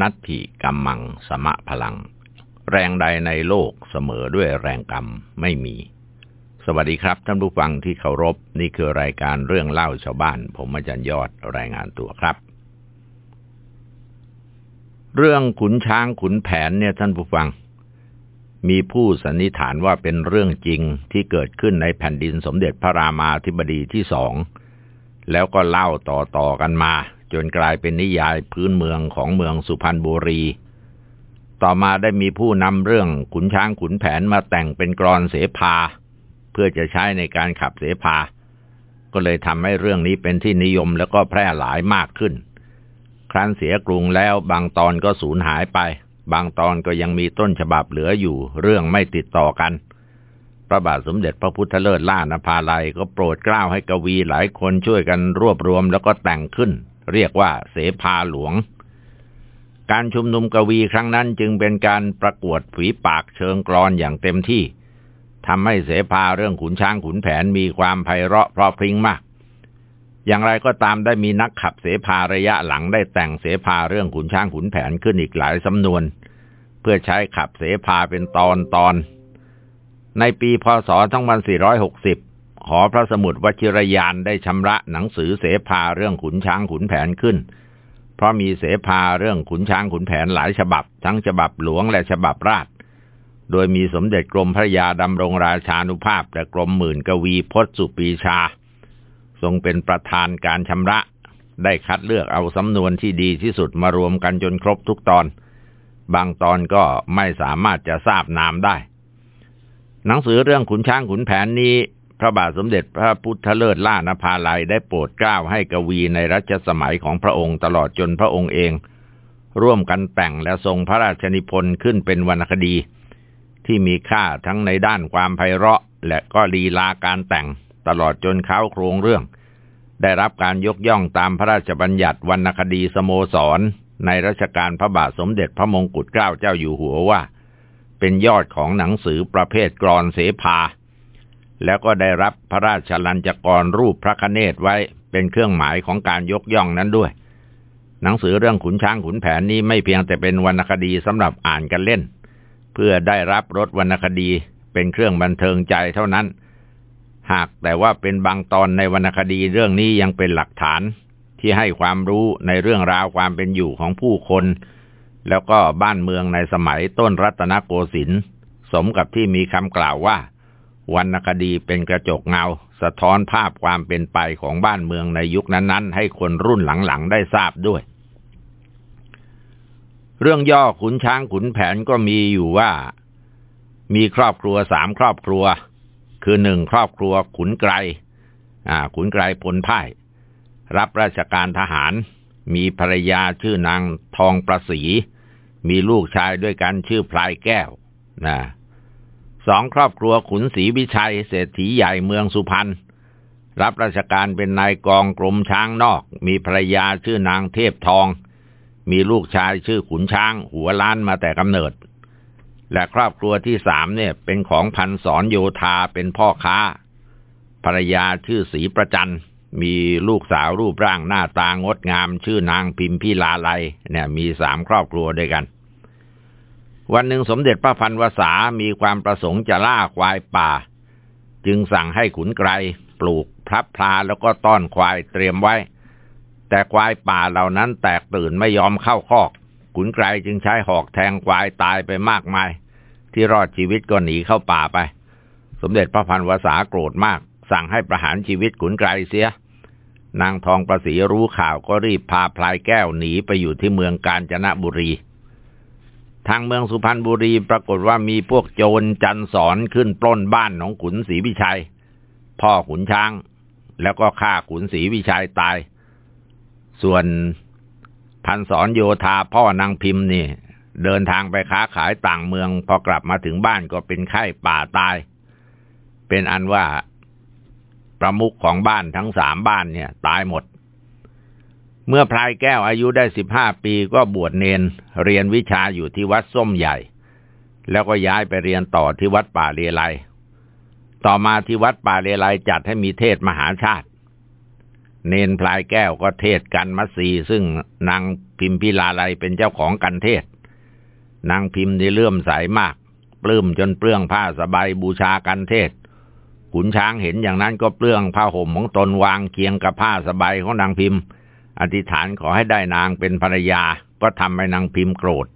นัตถิกรรมังสมะพลัง แรงใดในโลกเสมอด้วยแรงกรรมไม่มี สวัสดีครับท่านผู้ฟังที่เคารพนี่คือรายการเรื่องเล่าชาวบ้าน ผมอาจารย์ยอดรายงานตัวครับ เรื่องขุนช้างขุนแผนเนี่ยท่านผู้ฟัง มีผู้สันนิษฐานว่าเป็นเรื่องจริงที่เกิดขึ้นในแผ่นดินสมเด็จพระรามาธิบดีที่สองแล้วก็เล่าต่อๆกันมา จนกลายเป็นนิยายพื้นเมืองของเมืองสุพรรณบุรี ต่อมาได้มีผู้นำเรื่องขุนช้างขุนแผนมาแต่งเป็นกรอนเสภา เพื่อจะใช้ในการขับเสภา ก็เลยทำให้เรื่องนี้เป็นที่นิยมแล้วก็แพร่หลายมากขึ้น ครั้นเสียกรุงแล้วบางตอนก็สูญหายไป บางตอนก็ยังมีต้นฉบับเหลืออยู่ เรื่องไม่ติดต่อกันพระบาทสมเด็จพระพุทธเลิศล่านภาลัยก็โปรดเกล้าให้กวีหลายคนช่วยกันรวบรวมแล้วก็แต่งขึ้น เรียกว่าเสภาหลวง การชุมนุมกวีครั้งนั้นจึงเป็นการประกวดฝีปากเชิงกรอนอย่างเต็มที่ทำให้เสภาเรื่องขุนช้างขุนแผนมีความไพเราะเพราะพริ้งมาก อย่างไรก็ตามได้มีนักขับเสภาระยะหลังได้แต่งเสภาเรื่องขุนช้างขุนแผนขึ้นอีกหลายสำนวน เพื่อใช้ขับเสภาเป็นตอนตอน ในปีพศ 2460 หอพระสมุดวชิรยานได้ชำระหนังสือเสภาเรื่องขุนช้างขุนแผนขึ้น เพราะมีเสภาเรื่องขุนช้างขุนแผนหลายฉบับ ทั้งฉบับหลวงและฉบับราช โดยมีสมเด็จกรมพระยาดำรงราชานุภาพและกรมหมื่นกวีพศสุปีชา ทรงเป็นประธานการชำระ ได้คัดเลือกเอาสำนวนที่ดีที่สุดมารวมกันจนครบทุกตอน บางตอนก็ไม่สามารถจะทราบนามได้หนังสือเรื่องขุนช้างขุนแผนนี้ พระบาทสมเด็จพระพุทธเลิศล่านภาลัยได้โปรดเกล้าให้กวีในรัชสมัยของพระองค์ตลอดจนพระองค์เอง ร่วมกันแต่งและทรงพระราชนิพนธ์ขึ้นเป็นวรรณคดี ที่มีค่าทั้งในด้านความไพเราะ และก็ลีลาการแต่งตลอดจนเขาโครงเรื่อง ได้รับการยกย่องตามพระราชบัญญัติวรรณคดีสโมสร ในรัชกาลพระบาทสมเด็จพระมงกุฎเกล้าเจ้าอยู่หัวว่า เป็นยอดของหนังสือประเภทกรอนเสภา แล้วก็ได้รับพระราชลัญจกรรูปพระคเนศไว้เป็นเครื่องหมายของการยกย่องนั้นด้วย หนังสือเรื่องขุนช้างขุนแผนนี้ไม่เพียงแต่เป็นวรรณคดีสำหรับอ่านกันเล่น เพื่อได้รับรสวรรณคดีเป็นเครื่องบันเทิงใจเท่านั้น หากแต่ว่าเป็นบางตอนในวรรณคดีเรื่องนี้ยังเป็นหลักฐานที่ให้ความรู้ในเรื่องราวความเป็นอยู่ของผู้คน แล้วก็บ้านเมืองในสมัยต้นรัตนโกสินทร์สมกับที่มีคำกล่าวว่า วรรณคดีเป็นกระจกเงา สะท้อนภาพความเป็นไปของบ้านเมืองในยุคนั้นๆ ให้คนรุ่นหลังๆ ได้ทราบด้วย เรื่องย่อขุนช้างขุนแผนก็มีอยู่ว่า มีครอบครัวสามครอบครัว คือหนึ่งครอบครัวขุนไกรขุนไกรพลพ่าย รับราชการทหาร มีภรรยาชื่อนางทองประสี มีลูกชายด้วยกันชื่อพลายแก้วนะ สองครอบครัวขุนศรีวิชัยเศรษฐีใหญ่เมืองสุพรรณรับราชการเป็นนายกองกรมช้างนอก มีภรรยาชื่อนางเทพทอง มีลูกชายชื่อขุนช้าง หัวล้านมาแต่กำเนิด และครอบครัวที่สามเนี่ย เป็นของพันสอนโยธาเป็นพ่อค้า ภรรยาชื่อสีประจันมีลูกสาวรูปร่างหน้าตางดงาม ชื่อนางพิมพิลาไลเนี่ย มีสามครอบครัวด้วยกัน วันหนึ่งสมเด็จพระพันวษามีความประสงค์จะล่าควายป่า จึงสั่งให้ขุนไกรปลูกพลับพลาแล้วก็ต้อนควายเตรียมไว้ แต่ควายป่าเหล่านั้นแตกตื่นไม่ยอมเข้าคอก ขุนไกรจึงใช้หอกแทงควายตายไปมากมาย ที่รอดชีวิตก็หนีเข้าป่าไป สมเด็จพระพันวษาโกรธมาก สั่งให้ประหารชีวิตขุนไกรเสีย นางทองประสีรู้ข่าวก็รีบพาพลายแก้วหนีไปอยู่ที่เมืองกาญจนบุรี ทางเมืองสุพรรณบุรีปรากฏว่ามีพวกโจรจันสอนขึ้นปล้นบ้านของขุนศรีวิชัย พ่อขุนช้าง แล้วก็ฆ่าขุนศรีวิชัยตาย ส่วนพันสอนโยธาพ่อนางพิมพ์นี่ เดินทางไปค้าขายต่างเมือง พอกลับมาถึงบ้านก็เป็นไข้ป่าตาย เป็นอันว่าประมุขของบ้านทั้งสามบ้านเนี่ย ตายหมด เมื่อพลายแก้วอายุได้สิบห้าปีก็บวชเนน เรียนวิชาอยู่ที่วัดส้มใหญ่ แล้วก็ย้ายไปเรียนต่อที่วัดป่าเลไลต่อมาที่วัดป่าเลไลจัดให้มีเทศมหาชาติ เนนพลายแก้วก็เทศกันมัสีซึ่งนางพิมพิลาไลเป็นเจ้าของกันเทศ นางพิมพ์ที่เลื่อมใสมาก ปลื้มจนเปลื้องผ้าสบายบูชากันเทศ ขุนช้างเห็นอย่างนั้นก็เปลื้องผ้าห่มของตนวางเคียงกับผ้าสบายของนางพิมพ์ อธิษฐานขอให้ได้นางเป็นภรรยา ก็ทำให้นางพิมพ์โกรธ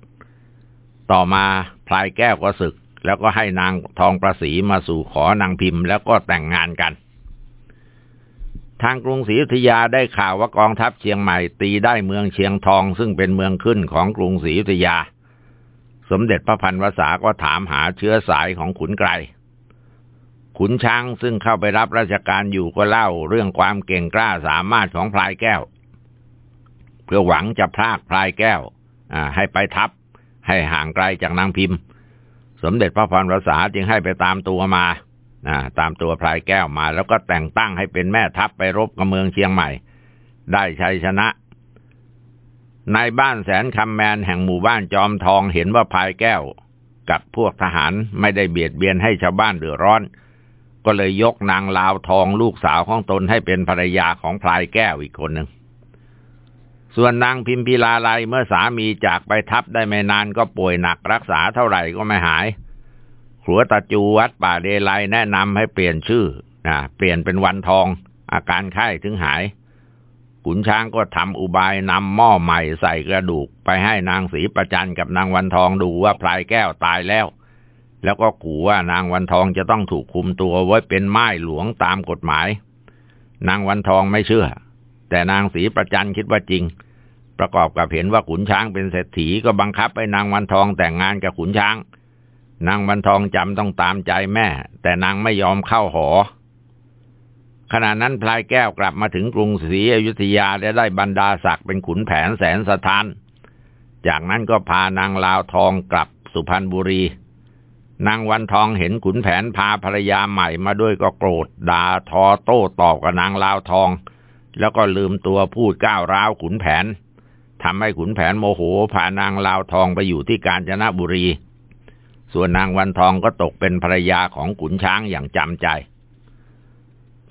ต่อมาพลายแก้วก็ศึก แล้วก็ให้นางทองประสีมาสู่ขอนางพิมพ์ แล้วก็แต่งงานกัน ทางกรุงศรีอยุธยาได้ข่าวว่ากองทัพเชียงใหม่ตีได้เมืองเชียงทอง ซึ่งเป็นเมืองขึ้นของกรุงศรีอยุธยา สมเด็จพระพันวษาก็ถามหาเชื้อสายของขุนไกรขุนช้างซึ่งเข้าไปรับราชการอยู่ก็เล่าเรื่องความเก่งกล้าสามารถของพลายแก้ว เพื่อหวังจะพรากพลายแก้วให้ไปทับ ให้ห่างไกลจากนางพิมพ์ สมเด็จพระพันวษาจึงให้ไปตามตัวมาตามตัวพลายแก้วมา แล้วก็แต่งตั้งให้เป็นแม่ทัพไปรบกับเมืองเชียงใหม่ ได้ชัยชนะในบ้านแสนคำแมนแห่งหมู่บ้านจอมทองเห็นว่าพลายแก้ว กับพวกทหารไม่ได้เบียดเบียนให้ชาวบ้านเดือดร้อน ก็เลยยกนางลาวทองลูกสาวของตนให้เป็นภรรยาของพลายแก้วอีกคนหนึ่ง ส่วนนางพิมพิลาไลเมื่อสามีจากไปทับได้ไม่นานก็ป่วยหนักรักษาเท่าไหร่ก็ไม่หายขัวตาจูวัดป่าเดลัยแนะนำให้เปลี่ยนชื่อนะเปลี่ยนเป็นวันทอง อาการไข้ถึงหาย ขุนช้างก็ทำอุบายนำหม้อใหม่ใส่กระดูก ไปให้นางศรีประจันกับนางวันทองดูว่าพลายแก้วตายแล้ว แล้วก็ขู่ว่านางวันทองจะต้องถูกคุมตัวไว้เป็นไม้หลวงตามกฎหมาย นางวันทองไม่เชื่อ แต่นางศรีประจันคิดว่าจริง ประกอบกับเห็นว่าขุนช้างเป็นเศรษฐีก็บังคับให้นางวันทองแต่งงานกับขุนช้าง นางบรรทองจำต้องตามใจแม่ แต่นางไม่ยอมเข้าหอ ขณะนั้นพลายแก้วกลับมาถึงกรุงศรีอยุธยาได้ได้บรรดาศักดิ์เป็นขุนแผนแสนสถาน จากนั้นก็พานางลาวทองกลับสุพรรณบุรีนางวันทองเห็นขุนแผนพาภรรยาใหม่มาด้วยก็โกรธด่าทอโต้ตอบกับนางลาวทอง แล้วก็ลืมตัวพูดก้าวร้าวขุนแผนทำให้ขุนแผนโมโหพานางลาวทองไปอยู่ที่กาญจนบุรี ส่วนนางวันทองก็ตกเป็นภรรยาของขุนช้างอย่างจำใจ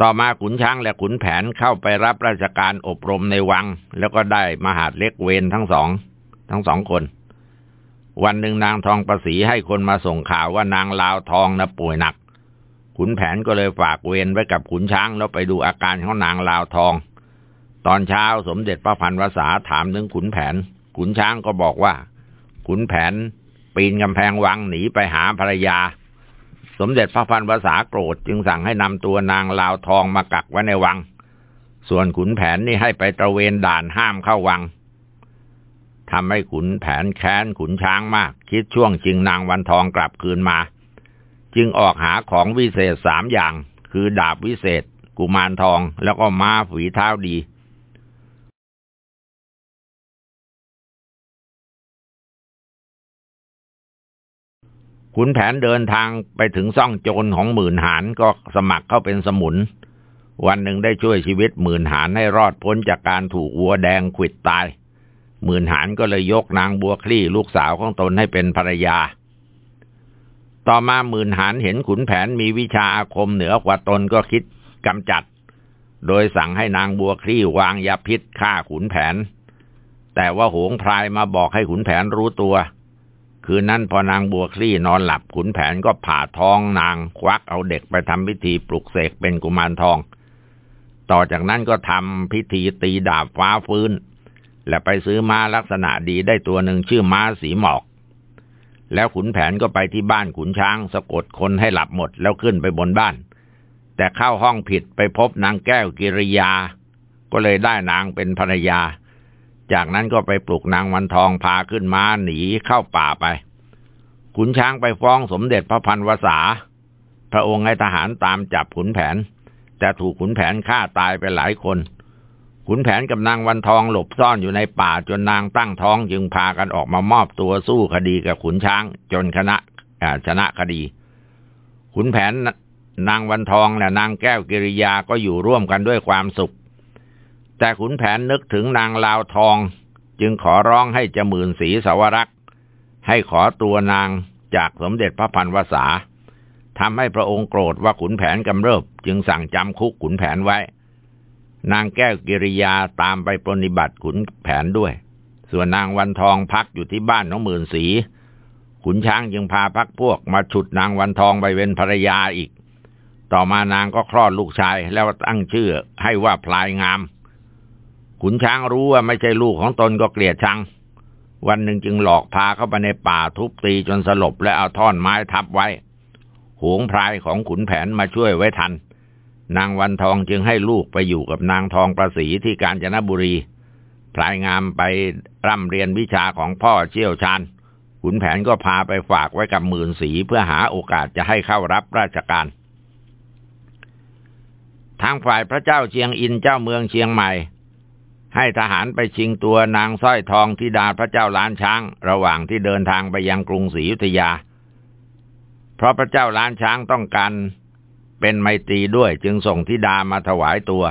ต่อมาขุนช้างและขุนแผนเข้าไปรับราชการอบรมในวัง แล้วก็ได้มหาดเล็กเวนทั้งสอง ทั้งสองคน วันหนึ่งนางทองประสีให้คนมาส่งข่าวว่านางลาวทองนะป่วยหนัก ขุนแผนก็เลยฝากเวรไว้กับขุนช้างแล้วไปดูอาการของนางลาวทอง ตอนเช้าสมเด็จพระพันวษาถามถึงขุนแผน ขุนช้างก็บอกว่า ขุนแผน ปีนกำแพงวังหนีไปหาภรรยา สมเด็จพระพันวษาโกรธจึงสั่งให้นำตัวนางลาวทองมากักไว้ในวัง ส่วนขุนแผนนี่ให้ไปตระเวนด่านห้ามเข้าวังทำให้ขุนแผนแค้นขุนช้างมาก คิดช่วงจึงนางวันทองกลับคืนมา จึงออกหาของวิเศษสามอย่าง คือดาบวิเศษ กุมารทองแล้วก็ม้าฝีเท้าดี ขุนแผนเดินทางไปถึงซ่องโจรของหมื่นหานก็สมัครเข้าเป็นสมุน วันหนึ่งได้ช่วยชีวิตหมื่นหานให้รอดพ้นจากการถูกวัวแดงขิดตาย หมื่นหานก็เลยยกนางบัวคลี่ลูกสาวของตนให้เป็นภรรยา ต่อมาหมื่นหานเห็นขุนแผนมีวิชาอาคมเหนือกว่าตนก็คิดกำจัด โดยสั่งให้นางบัวคลี่วางยาพิษฆ่าขุนแผน แต่ว่าหงพรายมาบอกให้ขุนแผนรู้ตัว คืนนั้นพอนางบัวคลี่นอนหลับขุนแผนก็ผ่าท้องนางควักเอาเด็กไปทำพิธีปลุกเสกเป็นกุมารทอง ต่อจากนั้นก็ทำพิธีตีดาบฟ้าฟื้น และไปซื้อม้าลักษณะดีได้ตัวหนึ่งชื่อม้าสีหมอก แล้วขุนแผนก็ไปที่บ้านขุนช้างสะกดคนให้หลับหมดแล้วขึ้นไปบนบ้าน แต่เข้าห้องผิดไปพบนางแก้วกิริยา ก็เลยได้นางเป็นภรรยา จากนั้นก็ไปปลุกนางวันทองพาขึ้นมาหนีเข้าป่าไป ขุนช้างไปฟ้องสมเด็จพระพันวษา พระองค์ให้ทหารตามจับขุนแผน แต่ถูกขุนแผนฆ่าตายไปหลายคน ขุนแผนกับนางวันทองหลบซ่อนอยู่ในป่าจนนางตั้งท้องจึงพากันออกมามอบตัวสู้คดีกับขุนช้างจนคณะชนะคดี ขุนแผนนางวันทองและนางแก้วกิริยาก็อยู่ร่วมกันด้วยความสุข แต่ขุนแผนนึกถึงนางลาวทอง จึงขอร้องให้จมื่นสีสวรักษ์ให้ขอตัวนางจากสมเด็จพระพันวษาทำให้พระองค์โกรธว่าขุนแผนกำเริบ จึงสั่งจำคุกขุนแผนไว้ นางแก้วกิริยาตามไปปรนิบัติขุนแผนด้วย ส่วนนางวันทองพักอยู่ที่บ้านน้องหมื่นสีขุนช้างจึงพาพักพวกมาฉุดนางวันทองไปเป็นภรรยาอีก ต่อมานางก็คลอดลูกชายแล้วตั้งชื่อให้ว่าพลายงาม ขุนช้างรู้ว่าไม่ใช่ลูกของตนก็เกลียดชัง วันหนึ่งจึงหลอกพาเข้าไปในป่าทุบตีจนสลบและเอาท่อนไม้ทับไว้หวงพรายของขุนแผนมาช่วยไว้ทัน นางวันทองจึงให้ลูกไปอยู่กับนางทองประสีที่กาญจนบุรี พลายงามไปร่ำเรียนวิชาของพ่อเชี่ยวชาญ ขุนแผนก็พาไปฝากไว้กับหมื่นสีเพื่อหาโอกาสจะให้เข้ารับราชการ ทางฝ่ายพระเจ้าเชียงอินเจ้าเมืองเชียงใหม่ ให้ทหารไปชิงตัวนางสร้อยทองที่ดาพระเจ้าล้านช้าง ระหว่างที่เดินทางไปยังกรุงศรีอยุธยา เพราะพระเจ้าล้านช้างต้องการเป็นไมตรีด้วยจึงส่งธิดามาถวายตัว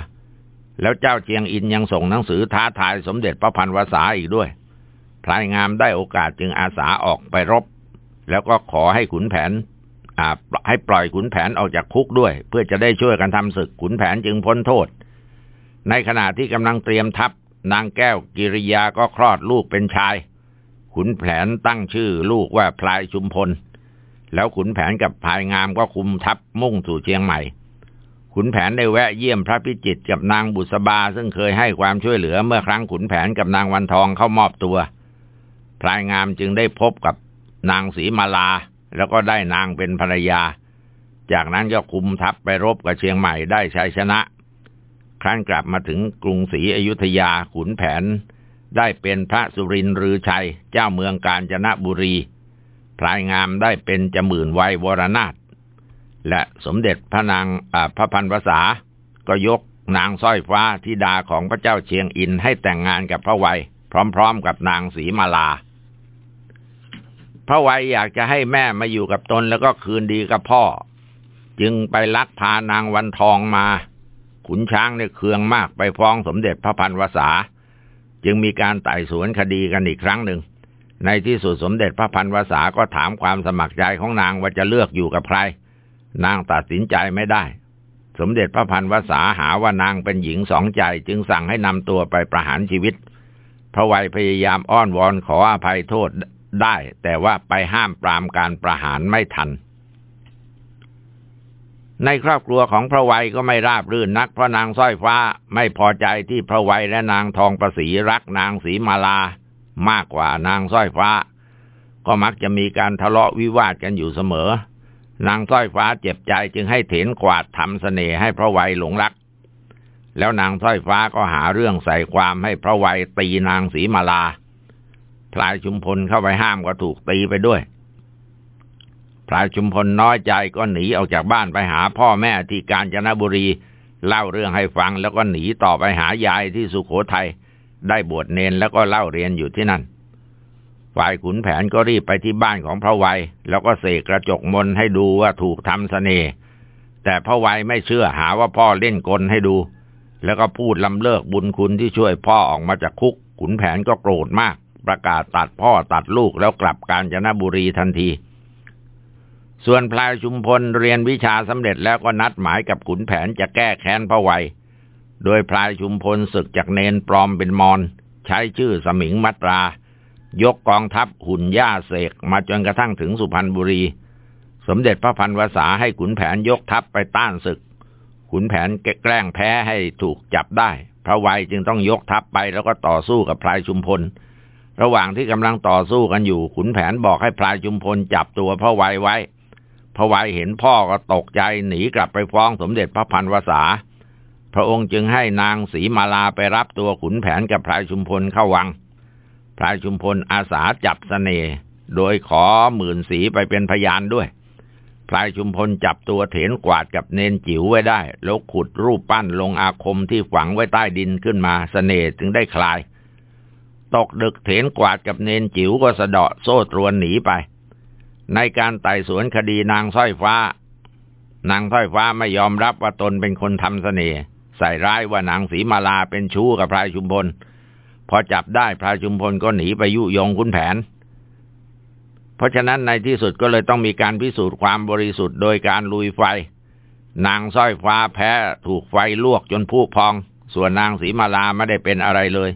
แล้วเจ้าเจียงอินยังส่งหนังสือท้าทายสมเด็จพระพันวษาอีกด้วยพลายงามได้โอกาสจึงอาสาออกไปรบ แล้วก็ขอให้ขุนแผนให้ปล่อยขุนแผนออกจากคุกด้วย เพื่อจะได้ช่วยกันทำศึกขุนแผนจึงพ้นโทษ ในขณะที่กำลังเตรียมทัพนางแก้วกิริยาก็คลอดลูกเป็นชาย ขุนแผนตั้งชื่อลูกว่าพลายชุมพล แล้วขุนแผนกับภายงามก็คุมทัพมุ่งสู่เชียงใหม่ ขุนแผนได้แวะเยี่ยมพระพิจิตกับนางบุษบาซึ่งเคยให้ความช่วยเหลือเมื่อครั้งขุนแผนกับนางวันทองเข้ามอบตัว พลายงามจึงได้พบกับนางศรีมาลา แล้วก็ได้นางเป็นภรรยา จากนั้นก็คุมทัพไปรบกับเชียงใหม่ได้ชัยชนะ รั้นกลับมาถึงกรุงศรีอยุธยาขุนแผน ได้เป็นพระสุรินทร์รือชัย เจ้าเมืองกาญจนบุรี พลายงามได้เป็นจมื่นวัยวรนาถและสมเด็จพระนางพระพันวษา ก็ยกนางสร้อยฟ้าธิดาของพระเจ้าเชียงอินให้แต่งงานกับพระวัย พร้อมๆกับนางสีมาลา พระวัยอยากจะให้แม่มาอยู่กับตนแล้วก็คืนดีกับพ่อ จึงไปลักพานางวันทองมา ขุนช้างเนี่ยเคืองมากไปฟ้องสมเด็จพระพันวษา จึงมีการไต่สวนคดีกันอีกครั้งหนึ่ง ในที่สุดสมเด็จพระพันวษาก็ถามความสมัครใจของนางว่าจะเลือกอยู่กับใคร นางตัดสินใจไม่ได้ สมเด็จพระพันวษาหาว่านางเป็นหญิงสองใจจึงสั่งให้นำตัวไปประหารชีวิต พระวัยพยายามอ้อนวอนขออภัยโทษได้ แต่ว่าไปห้ามปรามการประหารไม่ทัน ในครอบครัวของพระวัยก็ไม่ราบรื่นนักเพราะนางสร้อยฟ้าไม่พอใจที่พระวัยและนางทองประสีรักนางสีมาลามากกว่านางสร้อยฟ้า ก็มักจะมีการทะเลาะวิวาทกันอยู่เสมอ นางสร้อยฟ้าเจ็บใจจึงให้เถนกวาดทำเสน่ห์ให้พระวัยหลงรัก แล้วนางสร้อยฟ้าก็หาเรื่องใส่ความให้พระวัยตีนางสีมาลาพลายชุมพลเข้าไปห้ามก็ถูกตีไปด้วย พลายชุมพลน้อยใจก็หนีออกจากบ้านไปหาพ่อแม่ที่กาญจนบุรี เล่าเรื่องให้ฟังแล้วก็หนีต่อไปหายายที่สุขโขทัยได้บวชเนนแล้วก็เล่าเรียนอยู่ที่นั่น ฝ่ายขุนแผนก็รีบไปที่บ้านของพระวัย แล้วก็เสกกระจกมนให้ดูว่าถูกทำเสน่ห์แต่พระวัยไม่เชื่อหาว่าพ่อเล่นกลให้ดู แล้วก็พูดลำเลิกบุญคุณที่ช่วยพ่อออกมาจากคุก ขุนแผนก็โกรธมาก ประกาศตัดพ่อตัดลูกแล้วกลับกาญจนบุรีทันที ส่วนพลายชุมพลเรียนวิชาสำเร็จแล้วก็นัดหมายกับขุนแผนจะแก้แค้นพระไวยโดยพลายชุมพลศึกจากเนนปลอมเป็นมอนใช้ชื่อสมิงมัตรา ยกกองทัพหุ่นย่าเสกมาจนกระทั่งถึงสุพรรณบุรี สมเด็จพระพันวษาให้ขุนแผนยกทัพไปต้านศึก ขุนแผนแกล้งแพ้ให้ถูกจับได้ พระไวยจึงต้องยกทัพไปแล้วก็ต่อสู้กับพลายชุมพล ระหว่างที่กำลังต่อสู้กันอยู่ ขุนแผนบอกให้พลายชุมพลจับตัวพระไวยไว้ พระวัยเห็นพ่อก็ตกใจหนีกลับไปฟ้องสมเด็จพระพันวษา พระองค์จึงให้นางสีมาลาไปรับตัวขุนแผนกับพลายชุมพลเข้าวังพลายชุมพลอาสาจับสเสน่ห์โดยขอหมื่นสีไปเป็นพยานด้วยพลายชุมพลจับตัวเถนกวาดกับเนนจิ๋วไว้ได้ แล้วขุดรูปปั้นลงอาคมที่ฝังไว้ใต้ดินขึ้นมาสเสน่ห์จึงได้คลาย ตกดึกเถนกวาดกับเนนจิ๋วก็สะเดาะโซ่ตรวนหนีไป ในการไต่สวนคดีนางสร้อยฟ้า นางสร้อยฟ้าไม่ยอมรับว่าตนเป็นคนทำเสน่ห์ใส่ร้ายว่านางสีมาลาเป็นชู้กับพลายชุมพล พอจับได้พลายชุมพลก็หนีไปยุยงคุณแผน เพราะฉะนั้นในที่สุดก็เลยต้องมีการพิสูจน์ความบริสุทธิ์โดยการลุยไฟ นางสร้อยฟ้าแพ้ถูกไฟลวกจนพุพอง ส่วนนางศรีมาลาไม่ได้เป็นอะไรเลย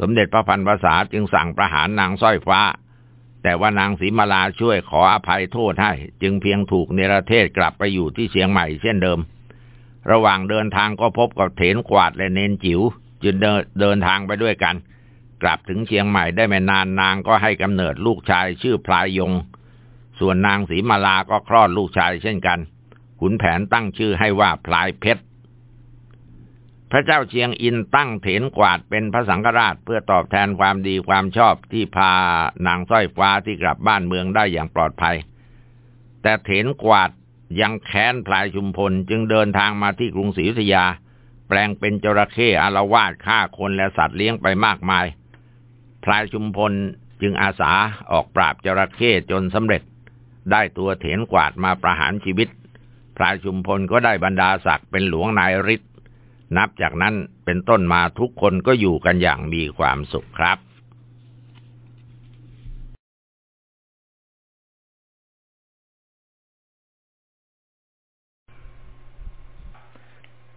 สมเด็จพระพันวษาจึงสั่งประหารนางสร้อยฟ้า แต่ว่านางศรีมาลาช่วยขออภัยโทษให้ จึงเพียงถูกเนรเทศกลับไปอยู่ที่เชียงใหม่เช่นเดิม ระหว่างเดินทางก็พบกับเถนกวาดและเนนจิว๋วจึงเดินทางไปด้วยกัน กลับถึงเชียงใหม่ได้ไม่นานนางก็ให้กำเนิดลูกชายชื่อพลายยง ส่วนนางศรีมาลาก็คลอดลูกชายเช่นกัน ขุนแผนตั้งชื่อให้ว่าพลายเพชร พระเจ้าเชียงอินตั้งเถนกวาดเป็นพระสังฆราชเพื่อตอบแทนความดีความชอบที่พานางสร้อยฟ้าที่กลับบ้านเมืองได้อย่างปลอดภัย แต่เถนกวาดยังแค้นพลายชุมพลจึงเดินทางมาที่กรุงศรีอยุธยา แปลงเป็นจระเข้อารวาสฆ่าคนและสัตว์เลี้ยงไปมากมาย พลายชุมพลจึงอาสาออกปราบจระเข้จนสำเร็จ ได้ตัวเถนกวาดมาประหารชีวิตพระชุมพลก็ได้บรรดาศักดิ์เป็นหลวงนายฤทธิ์ นับจากนั้นเป็นต้นมาทุกคนก็อยู่กันอย่างมีความสุขครับ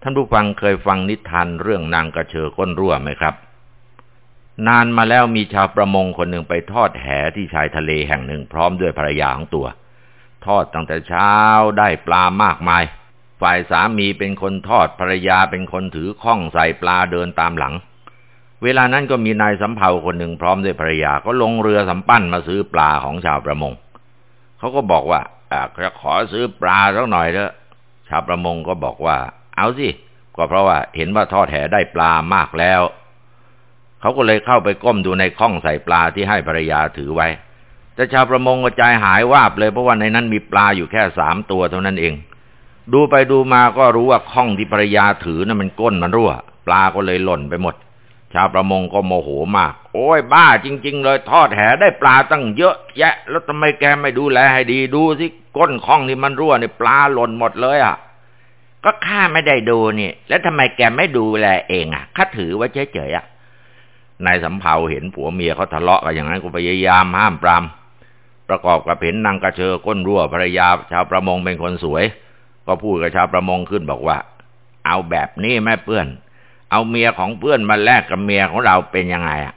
ท่านผู้ฟังเคยฟังนิทานเรื่องนางกระเชอก้นรั่วไหมครับ นานมาแล้วมีชาวประมงคนหนึ่งไปทอดแหที่ชายทะเลแห่งหนึ่งพร้อมด้วยภรรยาของตัว ทอดตั้งแต่เช้าได้ปลามากมาย ฝ่ายสามีเป็นคนทอดภรรยาเป็นคนถือข้องใส่ปลาเดินตามหลัง เวลานั้นก็มีนายสำเภาคนหนึ่งพร้อมด้วยภรรยาก็ลงเรือสำปั้นมาซื้อปลาของชาวประมง เขาก็บอกว่าจะขอซื้อปลาสักหน่อยเถอะชาวประมงก็บอกว่า เอาสิก็เพราะว่าเห็นว่าทอดแหได้ปลามากแล้ว เขาก็เลยเข้าไปก้มดูในข้องใส่ปลาที่ให้ภรรยาถือไว้ แต่ชาวประมงก็ใจหายวาบเลยเพราะว่าในนั้นมีปลาอยู่แค่สามตัวเท่านั้นเอง ดูไปดูมาก็รู้ว่าข้องที่ภรรยาถือนะ่ะมันก้นมันรั่ว ปลาก็เลยหล่นไปหมด ชาวประมงก็โมโหมาก โอ้ยบ้าจริง ๆ เลยทอดแหได้ปลาตั้งเยอะ แยะ แล้วทำไมแกไม่ดูแลให้ดีดูสิก้นข้องที่มันรั่วนี่ปลาหล่นหมดเลยอะก็ข้าไม่ได้ดูนี่ แล้วทำไมแกไม่ดูแลเองอะข้าถือไว้เฉยๆอะนายสำเภาเห็นผัวเมียเขาทะเลาะกันอย่างนั้นก็พยายามห้ามปรามประกอบกับเห็นนางกระเชอก้นรั่วภรรยาชาวประมงเป็นคนสวย ก็พูดกับชาวประมงขึ้นบอกว่า เอาแบบนี้แม่เพื่อน เอาเมียของเพื่อนมาแลกกับเมียของเราเป็นยังไงอะ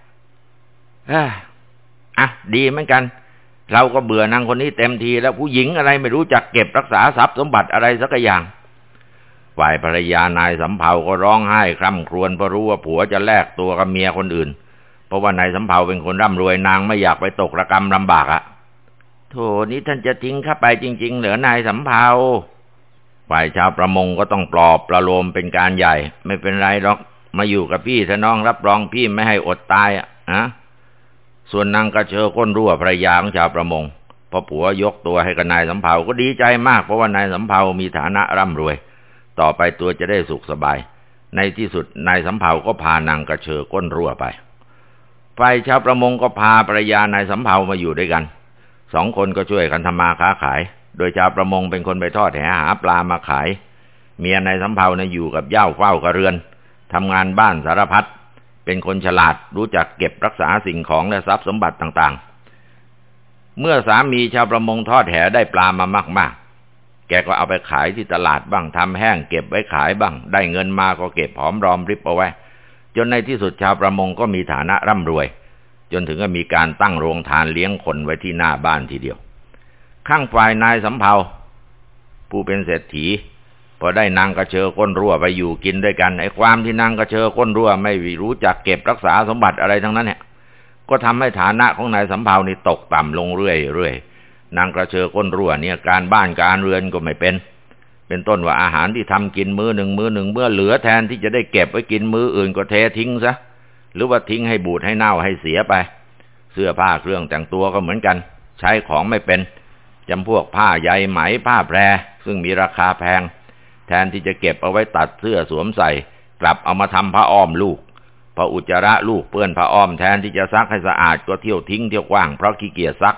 อะดีเหมือนกัน เราก็เบื่อนางคนนี้เต็มทีแล้วผู้หญิงอะไรไม่รู้จักเก็บรักษาทรัพย์สมบัติอะไรสักอย่างฝ่ายภรรยานายสำเภาก็ร้องไห้คร่ำครวญเพราะรู้ว่าผัวจะแลกตัวกับเมียคนอื่น เพราะว่านายสำเภาเป็นคนร่ำรวยนางไม่อยากไปตกระกรรมลำบากอะ่ะโถนี้ท่านจะทิ้งข้าไปจริง ๆ เหลือนายสำเภา ฝ่ายชาวประมงก็ต้องปลอบประโลมเป็นการใหญ่ ไม่เป็นไรหรอกมาอยู่กับพี่ถ้าน้องรับรองพี่ไม่ให้อดตายอะนะส่วนนางกระเชอก้นรั่วภรรยาของชาวประมงพอผัวยกตัวให้กับนายสำเภาก็ดีใจมากเพราะว่านายสำเภามีฐานะร่ำรวย ต่อไปตัวจะได้สุขสบาย ในที่สุดนายสำเภาก็พานางกระเชอก้นรั่วไปฝ่ายชาวประมงก็พาภรรยานายสำเภามาอยู่ด้วยกันสองคนก็ช่วยกันทำมาค้าขาย โดยชาวประมงเป็นคนไปทอดแหหาปลามาขาย เมียในสำเภานะอยู่กับเย่าเฝ้ากระเรือนทำงานบ้านสารพัดเป็นคนฉลาดรู้จักเก็บรักษาสิ่งของและทรัพย์สมบัติต่างๆ เมื่อสามีชาวประมงทอดแหได้ปลามามาก ๆ แกก็เอาไปขายที่ตลาดบ้างทำแห้งเก็บไว้ขายบ้าง ได้เงินมาก็เก็บหอมรอมริบเอาไว้ จนในที่สุดชาวประมงก็มีฐานะร่ำรวย จนถึงก็มีการตั้งโรงทานเลี้ยงคนไว้ที่หน้าบ้านทีเดียว ข้างฝ่ายนายสำเภาผู้เป็นเศรษฐีพอได้นางกระเชอก้นรั่วไปอยู่กินด้วยกันไอ้ความที่นางกระเชอก้นรั่วไม่รู้จักเก็บรักษาสมบัติอะไรทั้งนั้นเนี่ยก็ทำให้ฐานะของนายสำเภานี่ตกต่ำลงเรื่อยๆนางกระเชอก้นรั่วเนี่ยการบ้านการเรือนก็ไม่เป็น เป็นต้นว่าอาหารที่ทำกินมื้อหนึ่งมื้อหนึ่งเมื่อเหลือแทนที่จะได้เก็บไว้กินมื้ออื่นก็เททิ้งซะหรือว่าทิ้งให้บูดให้เน่าให้เสียไป เสื้อผ้าเครื่องแต่งตัวก็เหมือนกัน ใช้ของไม่เป็น จำพวกผ้าใยไหมผ้าแพร ซึ่งมีราคาแพง แทนที่จะเก็บเอาไว้ตัดเสื้อสวมใส่ กลับเอามาทำผ้าอ้อมลูกพออุจจาระลูกเปื้อนผ้าอ้อมแทนที่จะซักให้สะอาดก็เที่ยวทิ้งเที่ยวกว้างเพราะขี้เกียจซัก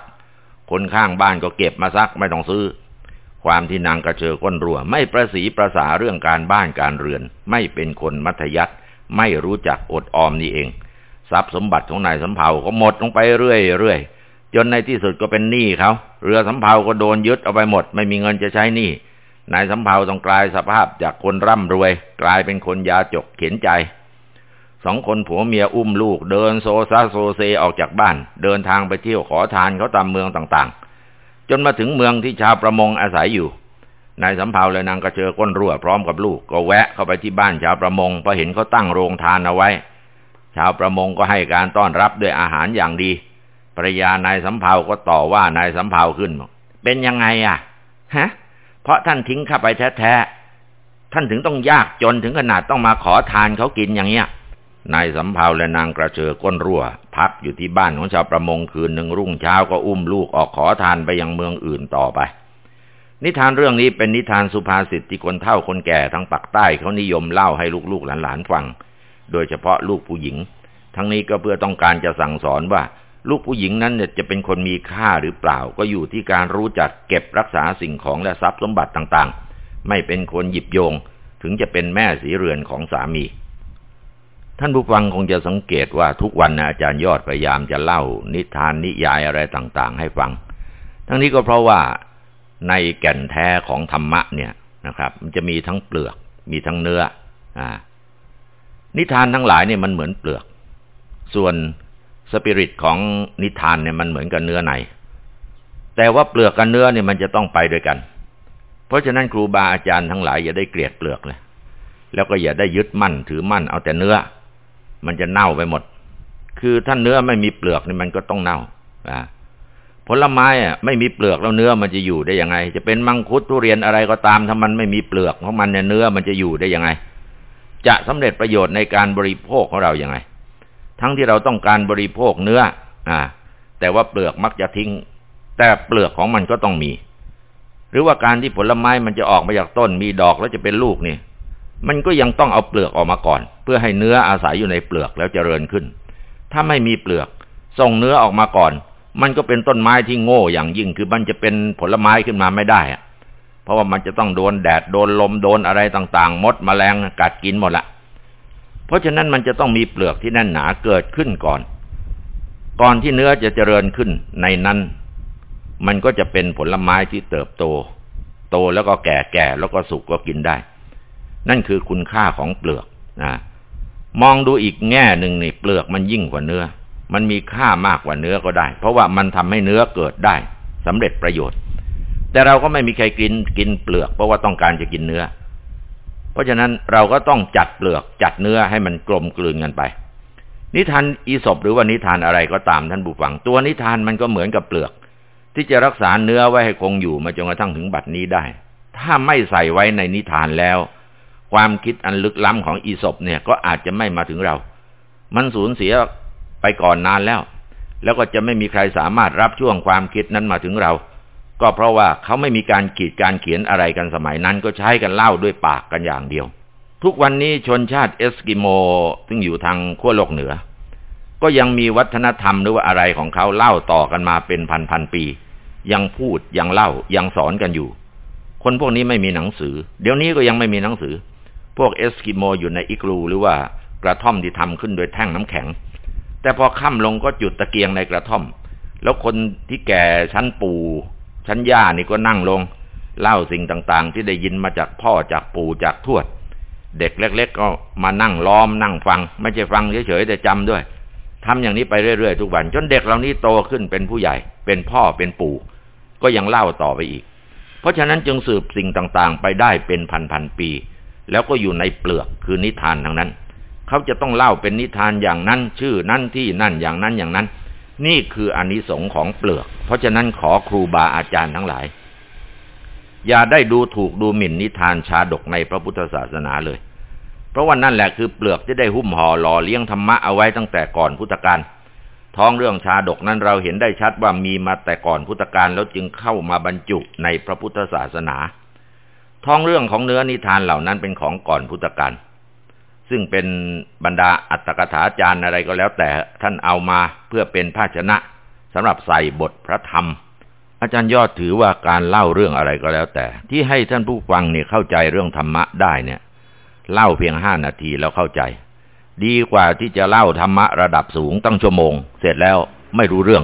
คนข้างบ้านก็เก็บมาซักไม่ต้องซื้อ ความที่นางกระเจอก้นรัว ไม่ประสีประสาเรื่องการบ้านการเรือน ไม่เป็นคนมัธยัติไม่รู้จักอดออมนี่เอง ทรัพย์สมบัติของนายสำเภาก็หมดลงไปเรื่อยๆ จนในที่สุดก็เป็นหนี้เขาเรือสำเภาก็โดนยึดเอาไปหมด ไม่มีเงินจะใช้หนี้นายสำเภาต้องกลายสภาพจากคนร่ำรวย กลายเป็นคนยาจกเข็นใจสองคนผัวเมียอุ้มลูก เดินโซซาโซเซออกจากบ้าน เดินทางไปเที่ยวขอทานเขาตามเมืองต่างๆ จนมาถึงเมืองที่ชาวประมงอาศัยอยู่นายสำเภาและนางกระเจอก้นรั่วพร้อมกับลูกก็แวะเข้าไปที่บ้านชาวประมงพอเห็นเขาตั้งโรงทานเอาไว้ ชาวประมงก็ให้การต้อนรับด้วยอาหารอย่างดี ภรรยานายสำเภาก็ต่อว่านายสำเภาขึ้นบอกเป็นยังไงอะฮะเพราะท่านทิ้งข้าไปแท้ๆท่านถึงต้องยากจนถึงขนาดต้องมาขอทานเขากินอย่างเงี้ยนายสำเภาและนางกระเจอก้นรั่ว พักอยู่ที่บ้านของชาวประมงคืนหนึ่งรุ่งเช้าก็อุ้มลูกออกขอทานไปยังเมืองอื่นต่อไป นิทานเรื่องนี้เป็นนิทานสุภาษิตที่คนเฒ่าคนแก่ทั้งปักใต้เขานิยมเล่าให้ลูกๆหลานๆฟัง โดยเฉพาะลูกผู้หญิง ทั้งนี้ก็เพื่อต้องการจะสั่งสอนว่า ลูกผู้หญิงนั้นเนี่ยจะเป็นคนมีค่าหรือเปล่า ก็อยู่ที่การรู้จักเก็บรักษาสิ่งของและทรัพย์สมบัติต่างๆ ไม่เป็นคนหยิบโยง ถึงจะเป็นแม่สีเรือนของสามี ท่านผู้ฟังคงจะสังเกตว่าทุกวันนะอาจารย์ยอดพยายามจะเล่า นิทานนิยายอะไรต่างๆ ให้ฟัง ทั้งนี้ก็เพราะว่าในแก่นแท้ของธรรมะเนี่ยนะครับ มันจะมีทั้งเปลือก มีทั้งเนื้ออ่านิทานทั้งหลายเนี่ยมันเหมือนเปลือก ส่วน สปิริตของนิทานเนี่ยมันเหมือนกับเนื้อใน แต่ว่าเปลือกกับเนื้อเนี่ยมันจะต้องไปด้วยกัน เพราะฉะนั้นครูบาอาจารย์ทั้งหลายอย่าได้เกลียดเปลือกเลย แล้วก็อย่าได้ยึดมั่นถือมั่นเอาแต่เนื้อ มันจะเน่าไปหมด คือถ้าเนื้อไม่มีเปลือกนี่มันก็ต้องเน่าผลไม้อะไม่มีเปลือกแล้วเนื้อมันจะอยู่ได้ยังไง จะเป็นมังคุดทุเรียนอะไรก็ตามถ้ามันไม่มีเปลือกของมันเนี่ยเนื้อมันจะอยู่ได้ยังไง จะสำเร็จประโยชน์ในการบริโภคของเราอย่างไง ทั้งที่เราต้องการบริโภคเนื้อ อ่า แต่ว่าเปลือกมักจะทิ้ง แต่เปลือกของมันก็ต้องมี หรือว่าการที่ผลไม้มันจะออกมาจากต้นมีดอกแล้วจะเป็นลูกนี่มันก็ยังต้องเอาเปลือกออกมาก่อน เพื่อให้เนื้ออาศัยอยู่ในเปลือกแล้วจเจริญขึ้น ถ้าไม่มีเปลือกส่งเนื้อออกมาก่อน มันก็เป็นต้นไม้ที่โง่อย่างยิ่งคือมันจะเป็นผลไม้ขึ้นมาไม่ได้อะเพราะว่ามันจะต้องโดนแดดโดนลมโดนอะไรต่างๆ มดมแมลงกัดกินหมดละ เพราะฉะนั้นมันจะต้องมีเปลือกที่แน่นหนาเกิดขึ้นก่อน ก่อนที่เนื้อจะเจริญขึ้นในนั้น มันก็จะเป็นผลไม้ที่เติบโต โตแล้วก็แก่แก่แล้วก็สุกก็กินได้ นั่นคือคุณค่าของเปลือกนะมองดูอีกแง่หนึ่งนี่เปลือกมันยิ่งกว่าเนื้อ มันมีค่ามากกว่าเนื้อก็ได้ เพราะว่ามันทำให้เนื้อเกิดได้สำเร็จประโยชน์ แต่เราก็ไม่มีใครกินกินเปลือก เพราะว่าต้องการจะกินเนื้อ ราะฉะนั้นเราก็ต้องจัดเปลือกจัดเนื้อให้มันกลมกลืนกันไป นิทานอีศบหรือว่านิทานอะไรก็ตามท่านผู้ฟัง ตัวนิทานมันก็เหมือนกับเปลือก ที่จะรักษาเนื้อไว้ให้คงอยู่มาจนกระทั่งถึงบัดนี้ได้ ถ้าไม่ใส่ไว้ในนิทานแล้ว ความคิดอันลึกล้ำของอีศบเนี่ยก็อาจจะไม่มาถึงเรา มันสูญเสียไปก่อนนานแล้ว แล้วก็จะไม่มีใครสามารถรับช่วงความคิดนั้นมาถึงเรา ก็เพราะว่าเขาไม่มีการขีดการเขียนอะไรกันสมัยนั้น ก็ใช้กันเล่าด้วยปากกันอย่างเดียว ทุกวันนี้ชนชาติเอสกิโม ซึ่งอยู่ทางขั้วโลกเหนือ ก็ยังมีวัฒนธรรมหรือว่าอะไรของเขาเล่าต่อกันมาเป็นพันพันปี ยังพูดยังเล่ายังสอนกันอยู่ คนพวกนี้ไม่มีหนังสือ เดี๋ยวนี้ก็ยังไม่มีหนังสือ พวกเอสกิโมอยู่ในอิกลูหรือว่ากระท่อมที่ทำขึ้นโดยแท่งน้ำแข็ง แต่พอค่ำลงก็จุดตะเกียงในกระท่อม แล้วคนที่แก่ชั้นปู่ ชั้นย่านี่ก็นั่งลง เล่าสิ่งต่างๆ ที่ได้ยินมาจากพ่อจากปู่จากทวด เด็กเล็ก ๆ ก็มานั่งล้อมนั่งฟัง ไม่ใช่ฟังเฉยๆแต่จำด้วยทำอย่างนี้ไปเรื่อยๆทุกวัน จนเด็กเหล่านี้โตขึ้นเป็นผู้ใหญ่ เป็นพ่อเป็นปู่ ก็ยังเล่าต่อไปอีก เพราะฉะนั้นจึงสืบสิ่งต่างๆ ไปได้เป็นพันๆปี แล้วก็อยู่ในเปลือกคือนิทานทั้งนั้น เขาจะต้องเล่าเป็นนิทานอย่างนั้น ชื่อนั้นที่นั่นอย่างนั้นอย่างนั้น นี่คืออนิสงค์ของเปลือก เพราะฉะนั้นขอครูบาอาจารย์ทั้งหลาย อย่าได้ดูถูกดูหมิ่นนิทานชาดกในพระพุทธศาสนาเลย เพราะว่านั่นแหละคือเปลือกที่ได้หุ้มห่อหล่อเลี้ยงธรรมะเอาไว้ตั้งแต่ก่อนพุทธกาลท้องเรื่องชาดกนั้นเราเห็นได้ชัดว่ามีมาแต่ก่อนพุทธกาลแล้วจึงเข้ามาบรรจุในพระพุทธศาสนา ท้องเรื่องของเนื้อนิทานเหล่านั้นเป็นของก่อนพุทธกาล ซึ่งเป็นบรรดาอัตถกถาจารย์อะไรก็แล้วแต่ท่านเอามาเพื่อเป็นภาชนะสำหรับใส่บทพระธรรม อาจารย์ยอดถือว่าการเล่าเรื่องอะไรก็แล้วแต่ ที่ให้ท่านผู้ฟังเนี่ยเข้าใจเรื่องธรรมะได้เนี่ย เล่าเพียงห้านาทีแล้วเข้าใจ ดีกว่าที่จะเล่าธรรมะระดับสูงตั้งชั่วโมง เสร็จแล้วไม่รู้เรื่อง